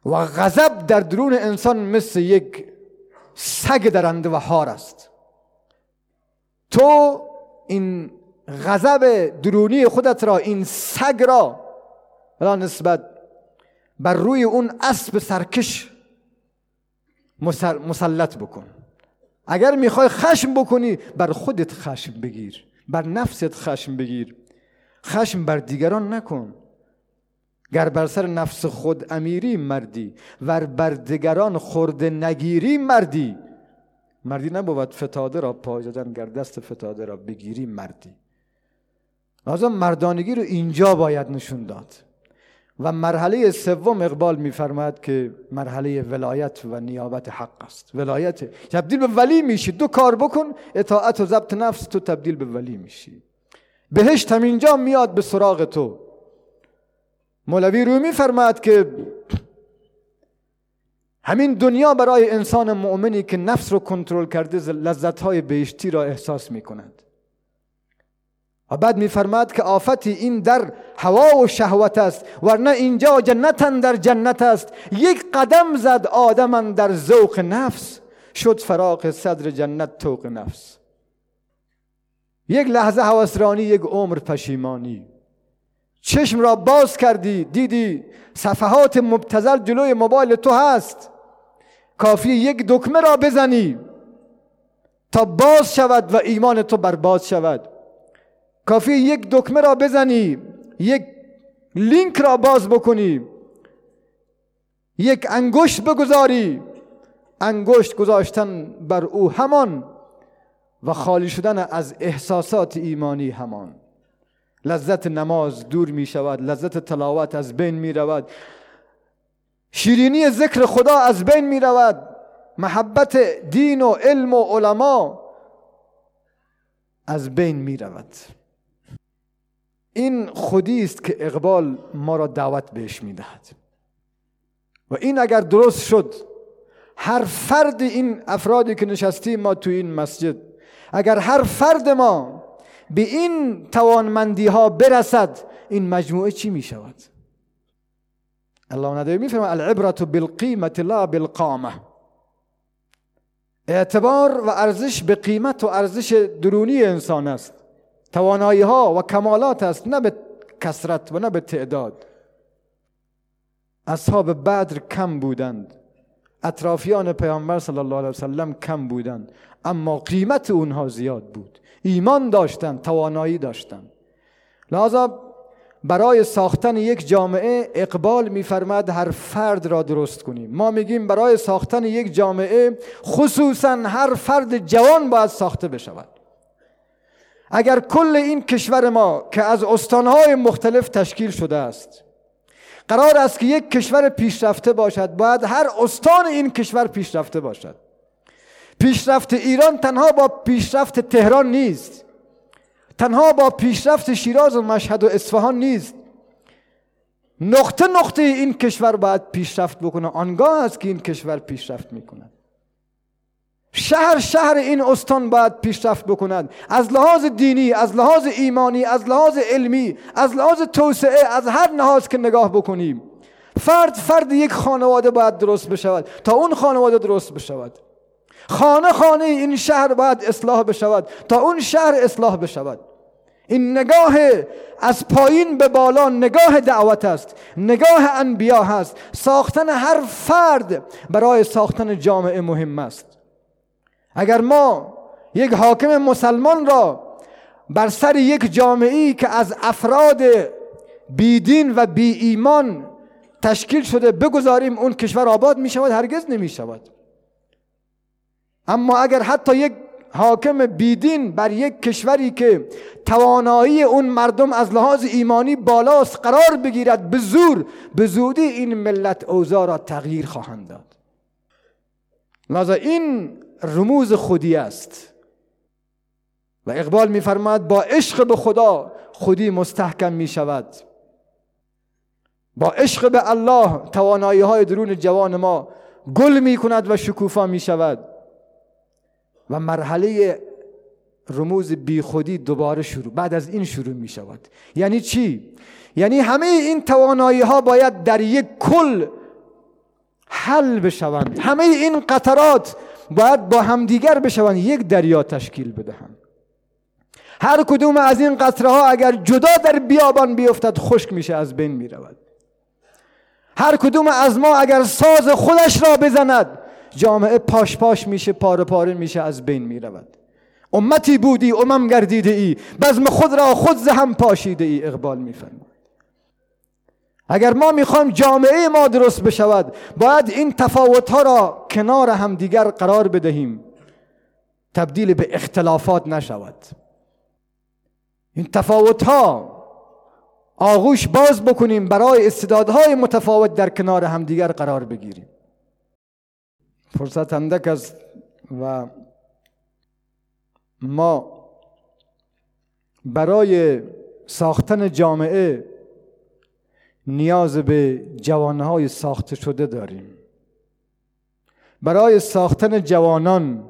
و غضب در درون انسان مثل یک سگ درنده و هار است. تو این غضب درونی خودت را این سگ را را نسبت بر روی اون اسب سرکش مسلط بکن. اگر می‌خوای خشم بکنی بر خودت خشم بگیر بر نفست خشم بگیر. خشم بر دیگران نکن. گر بر سر نفس خود امیری مردی. و بر دیگران خورده نگیری مردی. مردی نبود فتاده را پای زدن گر دست فتاده را بگیری مردی. لازم مردانگی رو اینجا باید نشون داد. و مرحله سوم اقبال میفرماد که مرحله ولایت و نیابت حق است. ولایت تبدیل به ولی میشی. دو کار بکن اطاعت و ضبط نفس تو تبدیل به ولی میشی. بهشت هم اینجا میاد به سراغ تو. مولوی رومی فرماد که همین دنیا برای انسان مؤمنی که نفس رو کنترل کرده لذت های بهشتی را احساس می کند و بعد میفرماد که آفتی این در هوا و شهوت است ورنه اینجا جنتن در جنت است. یک قدم زد آدمن در ذوق نفس شد فراق صدر جنت توق نفس. یک لحظه هوسرانی یک عمر پشیمانی. چشم را باز کردی دیدی صفحات مبتزل جلوی موبایل تو هست. کافی یک دکمه را بزنی تا باز شود و ایمان تو برباد شود. کافی یک دکمه را بزنی یک لینک را باز بکنی یک انگشت بگذاری. انگشت گذاشتن بر او همان و خالی شدن از احساسات ایمانی همان. لذت نماز دور می شود لذت تلاوت از بین می رود. شیرینی ذکر خدا از بین می رود. محبت دین و علم و علما از بین می رود. این خودی است که اقبال ما را دعوت بهش می دهد و این اگر درست شد هر فرد این افرادی که نشستیم ما تو این مسجد اگر هر فرد ما به این توانمندی ها برسد این مجموعه چی می شود الله نداری می فرماید العبرت بالقیمت لا بالقامه اعتبار و ارزش به قیمت و ارزش درونی انسان است. توانایی ها و کمالات است نه به کسرت و نه به تعداد. اصحاب بدر کم بودند. اطرافیان پیامبر صلی الله علیه وسلم کم بودند. اما قیمت اونها زیاد بود. ایمان داشتند توانایی داشتند. لذا برای ساختن یک جامعه اقبال میفرماد هر فرد را درست کنیم. ما میگیم برای ساختن یک جامعه خصوصا هر فرد جوان باید ساخته بشود. اگر کل این کشور ما که از استانهای مختلف تشکیل شده است قرار است که یک کشور پیشرفته باشد باید هر استان این کشور پیشرفته باشد. پیشرفت ایران تنها با پیشرفت تهران نیست. تنها با پیشرفت شیراز و مشهد و اصفهان نیست. نقطه نقطه این کشور باید پیشرفت بکنه. آنگاه است که این کشور پیشرفت می‌کنه شهر شهر این استان باید پیشرفت بکند. از لحاظ دینی از لحاظ ایمانی از لحاظ علمی از لحاظ توسعه از هر لحاظ که نگاه بکنیم. فرد فرد یک خانواده باید درست بشود تا اون خانواده درست بشود. خانه خانه این شهر باید اصلاح بشود تا اون شهر اصلاح بشود. این نگاه از پایین به بالا نگاه دعوت است نگاه انبیا هست. ساختن هر فرد برای ساختن جامعه مهم است. اگر ما یک حاکم مسلمان را بر سر یک جامعه که از افراد بیدین و بی ایمان تشکیل شده بگذاریم اون کشور آباد می شود هرگز نمی شود اما اگر حتی یک حاکم بیدین بر یک کشوری که توانایی اون مردم از لحاظ ایمانی بالاست قرار بگیرد به زور به زودی این ملت اوضاع را تغییر خواهند داد. لذا این رموز خودی است. و اقبال میفرماد با عشق به خدا خودی مستحکم می شود با عشق به الله توانایی های درون جوان ما گل می کند و شکوفا می شود و مرحله رموز بی خودی دوباره شروع بعد از این شروع می شود یعنی چی؟ یعنی همه این توانایی ها باید در یک کل حل بشوند. همه این قطرات باید با همدیگر بشوند یک دریا تشکیل بدهند. هر کدوم از این قطره ها اگر جدا در بیابان بیفتد خشک میشه از بین می‌رود. هر کدوم از ما اگر ساز خودش را بزند جامعه پاش پاش میشه پاره پاره میشه از بین می‌رود. امتی بودی امم گردیده ای بزم خود را خود زهم پاشیده ای اقبال میفرماید. اگر ما می‌خوایم جامعه ما درست بشود باید این تفاوت ها را کنار هم دیگر قرار بدهیم. تبدیل به اختلافات نشود. این تفاوت ها آغوش باز بکنیم برای استعدادهای متفاوت در کنار همدیگر قرار بگیریم. فرصت اندک است و ما برای ساختن جامعه نیاز به جوانهای ساخته شده داریم. برای ساختن جوانان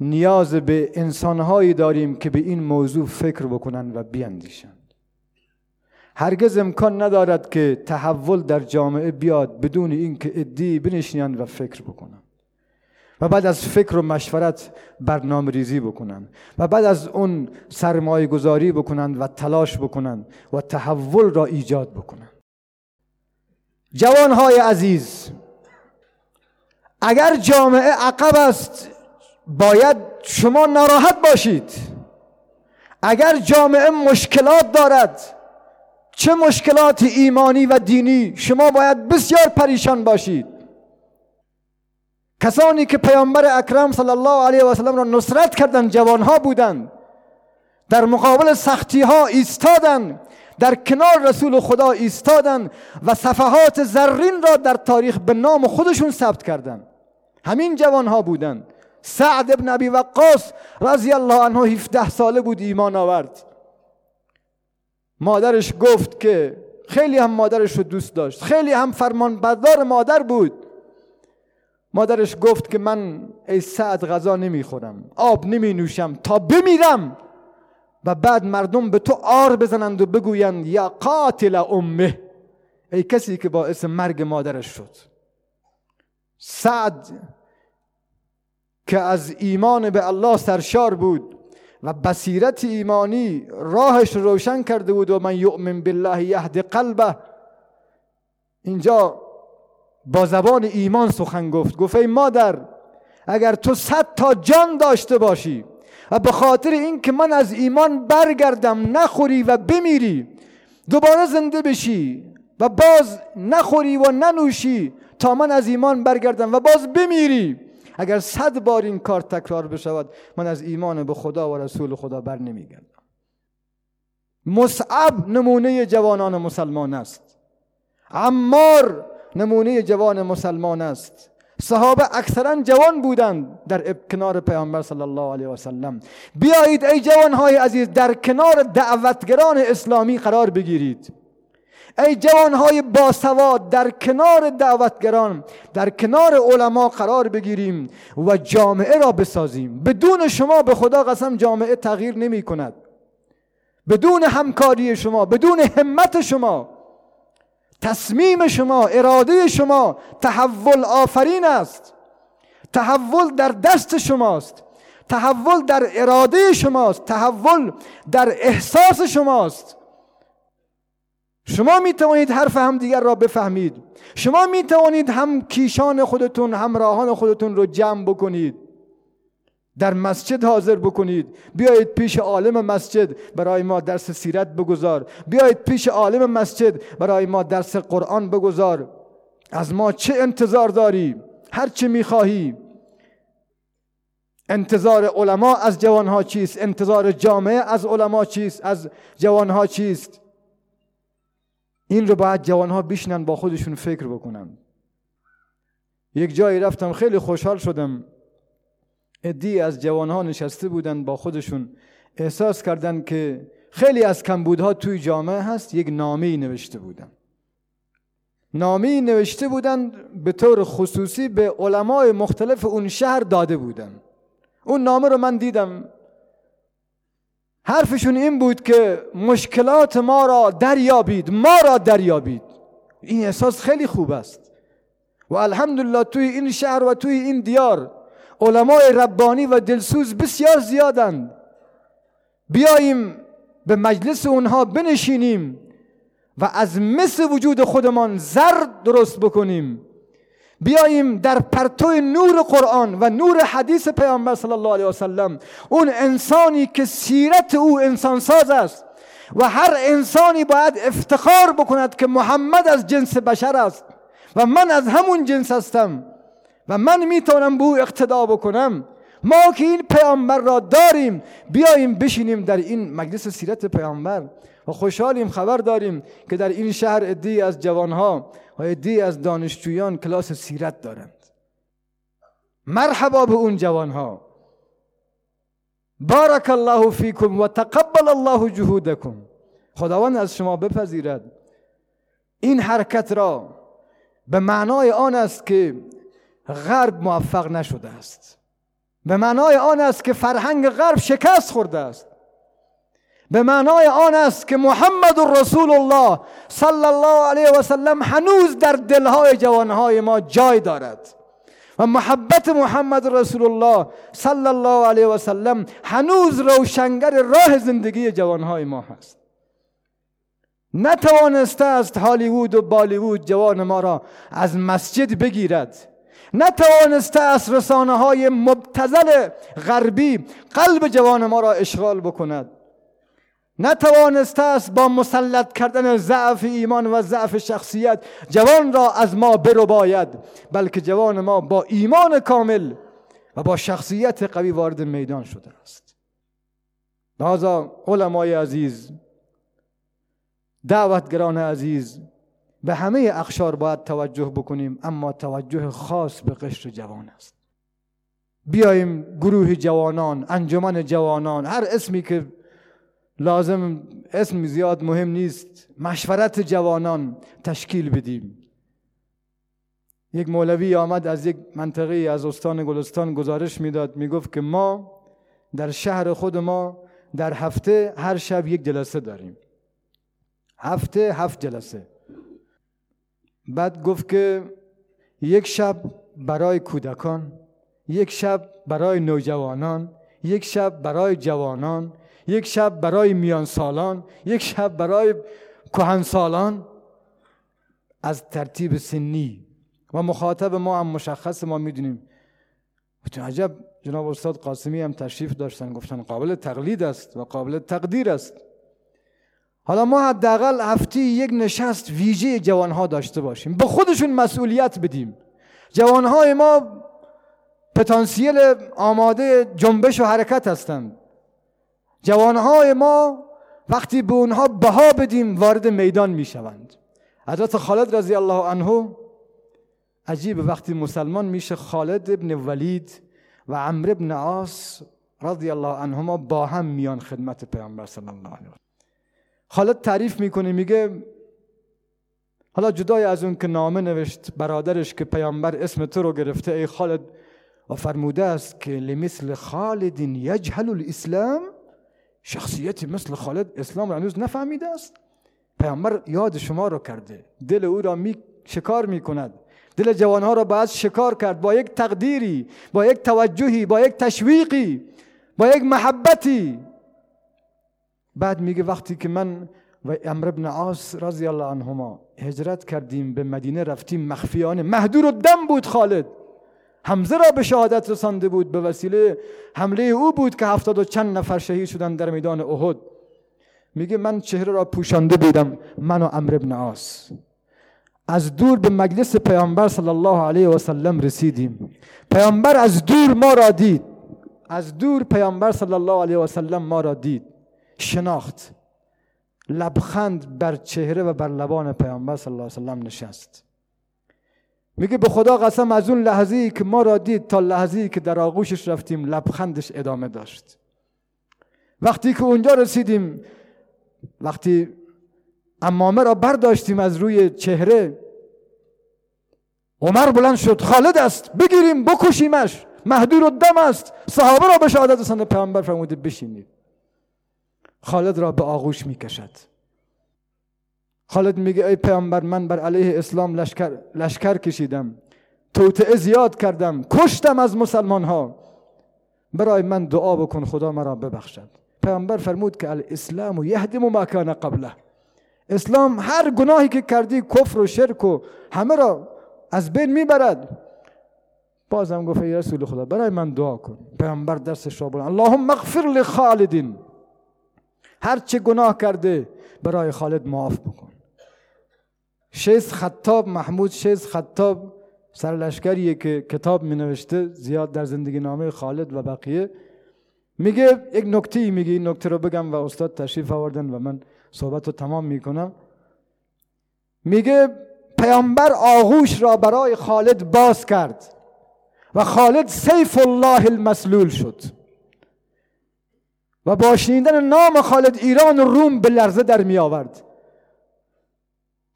نیاز به انسانهایی داریم که به این موضوع فکر بکنند و بیاندیشند هرگز امکان ندارد که تحول در جامعه بیاد بدون اینکه ادی بنشینند و فکر بکنند. و بعد از فکر و مشورت برنامه ریزی بکنند. و بعد از اون سرمایه گذاری بکنند و تلاش بکنند و تحول را ایجاد بکنند. جوانهای عزیز اگر جامعه عقب است باید شما ناراحت باشید. اگر جامعه مشکلات دارد چه مشکلات ایمانی و دینی شما باید بسیار پریشان باشید. کسانی که پیامبر اکرم صلی الله علیه و سلم را نصرت کردند جوانها بودند. در مقابل سختی ها ایستادند. در کنار رسول خدا ایستادند و صفحات زرین را در تاریخ به نام خودشون ثبت کردند همین جوانها بودند سعد ابن ابی وقاص رضی الله عنه 17 ساله بود ایمان آورد. مادرش گفت که خیلی هم مادرش رو دوست داشت. خیلی هم فرمان بردار مادر بود. مادرش گفت که من ای سعد غذا نمی‌خورم. آب نمی نوشم. تا بمیرم. و بعد مردم به تو آر بزنند و بگویند یا قاتل امه. ای کسی که باعث مرگ مادرش شد. سعد که از ایمان به الله سرشار بود و بصیرت ایمانی راهش روشن کرده بود و من یؤمن بالله یهد قلبه. اینجا با زبان ایمان سخن گفت. گفت ای مادر اگر تو صد تا جان داشته باشی و به خاطر اینکه من از ایمان برگردم نخوری و بمیری. دوباره زنده بشی و باز نخوری و ننوشی تا من از ایمان برگردم و باز بمیری. اگر صد بار این کار تکرار بشود من از ایمان به خدا و رسول خدا بر نمیگردم. مصعب نمونه جوانان مسلمان است. عمار نمونه جوان مسلمان است. صحابه اکثرا جوان بودند در کنار پیامبر صلی الله علیه و سلم بیایید ای جوانهای عزیز در کنار دعوتگران اسلامی قرار بگیرید. ای جوانهای باسواد در کنار دعوتگران در کنار علما قرار بگیریم و جامعه را بسازیم. بدون شما به خدا قسم جامعه تغییر نمی کند بدون همکاری شما بدون همت شما تصمیم شما اراده شما تحول آفرین است. تحول در دست شماست. تحول در اراده شماست. تحول در احساس شماست. شما می توانید حرف هم دیگر را بفهمید. شما می توانید هم کیشان خودتون همراهان خودتون رو جمع بکنید. در مسجد حاضر بکنید. بیایید پیش عالم مسجد برای ما درس سیرت بگذار. بیایید پیش عالم مسجد برای ما درس قرآن بگذار. از ما چه انتظار داری؟ هر چه می‌خواهی. انتظار علما از جوانها چیست؟ انتظار جامعه از علما چیست؟ از جوانها چیست؟ این رو باید جوانها بشنن با خودشون فکر بکنن. یک جایی رفتم خیلی خوشحال شدم. ادی از جوانها نشسته بودن با خودشون. احساس کردن که خیلی از کمبودها توی جامعه هست یک نامه نوشته بودن. نامه نوشته بودن به طور خصوصی به علمای مختلف اون شهر داده بودن. اون نامه رو من دیدم. حرفشون این بود که مشکلات ما را دریابید ما را دریابید. این احساس خیلی خوب است. و الحمدلله توی این شهر و توی این دیار علمای ربانی و دلسوز بسیار زیادند. بیاییم به مجلس اونها بنشینیم و از مثل وجود خودمان زر درست بکنیم. بیاییم در پرتو نور قرآن و نور حدیث پیامبر صلی الله علیه وسلم اون انسانی که سیرت او انسان ساز است و هر انسانی باید افتخار بکند که محمد از جنس بشر است و من از همون جنس هستم. و من می‌تونم به او اقتدا بکنم. ما که این پیامبر را داریم بیاییم بشینیم در این مجلس سیرت پیامبر و خوشحالیم خبر داریم که در این شهر ادی از جوانها و ادی از دانشجویان کلاس سیرت دارند. مرحبا به اون جوانها. بارک الله فیکم و تقبل الله جهودکم. خداوند از شما بپذیرد. این حرکت را به معنای آن است که غرب موفق نشده است. به معنای آن است که فرهنگ غرب شکست خورده است. به معنای آن است که محمد رسول الله صلی الله علیه و سلم هنوز در دلهای جوانهای ما جای دارد. و محبت محمد رسول الله صلی الله علیه و سلم هنوز روشنگر راه زندگی جوانهای ما هست. نتوانسته است هالیوود و بالیوود جوان ما را از مسجد بگیرد. نتوانسته است رسانه های مبتزل غربی قلب جوان ما را اشغال بکند. نتوانسته است با مسلط کردن ضعف ایمان و ضعف شخصیت جوان را از ما برو باید بلکه جوان ما با ایمان کامل و با شخصیت قوی وارد میدان شده است. لذا علمای عزیز دعوتگران عزیز به همه اخشار باید توجه بکنیم اما توجه خاص به قشر جوان است. بیایم گروه جوانان انجمن جوانان هر اسمی که لازم اسم زیاد مهم نیست مشورت جوانان تشکیل بدیم. یک مولوی آمد از یک منطقه از استان گلستان گزارش می‌داد می‌گفت که ما در شهر خود ما در هفته هر شب یک جلسه داریم. هفته هفت جلسه. بعد گفت که یک شب برای کودکان یک شب برای نوجوانان یک شب برای جوانان یک شب برای میان سالان یک شب برای کهن سالان از ترتیب سنی و مخاطب ما هم مشخص ما می‌دونیم. عجب جناب استاد قاسمی هم تشریف داشتن گفتن قابل تقلید است و قابل تقدیر است. حالا ما حداقل هفته یک نشست ویژه جوانها داشته باشیم. به خودشون مسئولیت بدیم. جوانهای ما پتانسیل آماده جنبش و حرکت هستند. جوانهای ما وقتی به اونها بها بدیم وارد میدان می‌شوند. حضرت خالد رضی الله عنه عجیب وقتی مسلمان میشه خالد ابن ولید و عمر ابن عاص رضی الله عنهما با هم میان خدمت پیامبر صلی الله علیه خالد تعریف می‌کنه میگه حالا جدای از اون که نامه نوشت برادرش که پیامبر اسم تو رو گرفته ای خالد و فرموده است که لمثل خالد یجهل الاسلام شخصیتی مثل خالد اسلام را هنوز نفهمیده است. پیامبر یاد شما رو کرده دل او را می شکار می کند دل جوانها را باید شکار کرد با یک تقدیری با یک توجهی با یک تشویقی با یک محبتی. بعد میگه وقتی که من و امر ابن عاص رضی الله عنهما هجرت کردیم به مدینه رفتیم مخفیانه مهدور و دم بود خالد. حمزه را به شهادت رسانده بود به وسیله حمله او بود که هفتاد و چند نفر شهید شدن در میدان احد. میگه من چهره را پوشانده بودم من و امر ابن عاص. از دور به مجلس پیامبر صلی الله علیه و سلم رسیدیم. پیامبر از دور ما را دید. از دور پیامبر صلی الله علیه و سلم ما را دید. شناخت لبخند بر چهره و بر لبان پیامبر صلی الله علیه و سلم نشست. میگه به خدا قسم از اون لحظه ای که ما را دید تا لحظه ای که در آغوشش رفتیم لبخندش ادامه داشت. وقتی که اونجا رسیدیم وقتی امامه را برداشتیم از روی چهره عمر بلند شد خالد است بگیریم بکشیمش مهدور و دم است صحابه را به شهادت رسانده پیامبر فرموده بشینید. خالد را به آغوش می‌کشد. خالد میگه ای پیامبر من بر علیه اسلام لشکر, لشکر کشیدم. توطعه زیاد کردم. کشتم از مسلمان ها برای من دعا بکن خدا مرا ببخشد. پیامبر فرمود که الاسلام و یهدم ما کان قبله. اسلام هر گناهی که کردی کفر و شرک و همه را از بین می‌برد. بازم گفت ای رسول خدا برای من دعا کن. پیامبر درسش را بلند اللهم اغفر لخالد هر چه گناه کرده برای خالد معاف بکن. شیز خطاب محمود شیز خطاب سرلشکریه که کتاب می نوشته زیاد در زندگی نامه خالد و بقیه. میگه یک نکته میگه این نکته رو بگم و استاد تشریف آوردن و من صحبت رو تمام می‌کنم. میگه پیامبر آغوش را برای خالد باز کرد و خالد سیف الله المسلول شد. و با شنیدن نام خالد ایران و روم به لرزه در می آورد.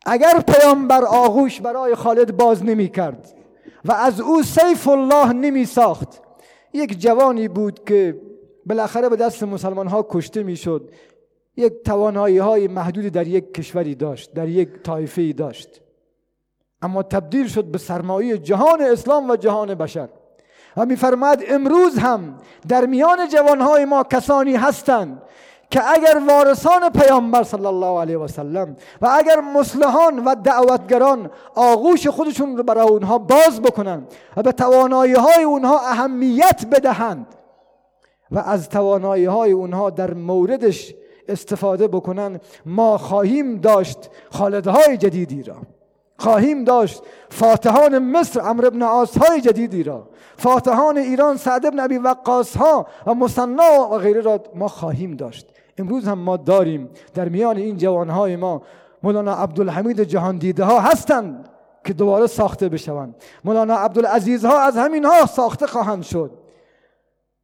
اگر پیامبر آغوش برای خالد باز نمی کرد و از او سیف الله نمی ساخت یک جوانی بود که بالاخره به دست مسلمان ها کشته می شد. یک توانایی های محدودی در یک کشوری داشت در یک طایفه داشت. اما تبدیل شد به سرمایه جهان اسلام و جهان بشر. و میفرماد امروز هم در میان جوانهای ما کسانی هستند که اگر وارثان پیامبر صلی الله علیه و سلم و اگر مسلحان و دعوتگران آغوش خودشون رو برای اونها باز بکنن و به توانایی های اونها اهمیت بدهند و از توانایی های اونها در موردش استفاده بکنن ما خواهیم داشت خالدهای جدیدی را. خواهیم داشت فاتحان مصر عمرو ابن عاص های جدیدی را فاتحان ایران سعد ابن ابی وقاص ها و مصنا و غیره را ما خواهیم داشت. امروز هم ما داریم در میان این جوان های ما مولانا عبدالحمید جهان دیده ها هستند که دوباره ساخته بشوند. مولانا عبدالعزیز ها از همین ها ساخته خواهند شد.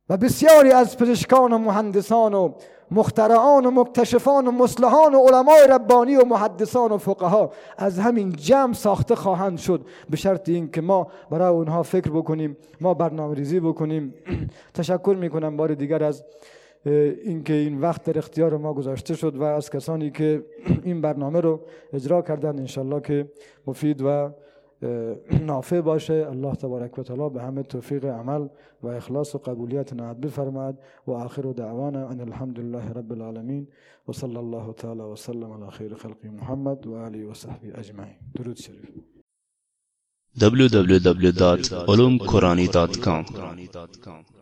و بسیاری از پزشکان و مهندسان و مخترعان و مکتشفان و مصلحان و علمای ربانی و محدثان و فقها از همین جمع ساخته خواهند شد به شرط اینکه ما برای اونها فکر بکنیم ما برنامه ریزی بکنیم. تشکر می‌کنم بار دیگر از اینکه این وقت در اختیار ما گذاشته شد و از کسانی که این برنامه رو اجرا کردن انشالله که مفید و نافع باشه. الله تبارک و تعالی به همه توفیق عمل و اخلاص و قبولیت نهاد بفرماد و آخر دعوانا ان الحمد لله رب العالمین. و صلی الله تعالی و سلم علی خیر خلق محمد و آله و صحبه اجمعین. درود شریف. www.ulumqurani.com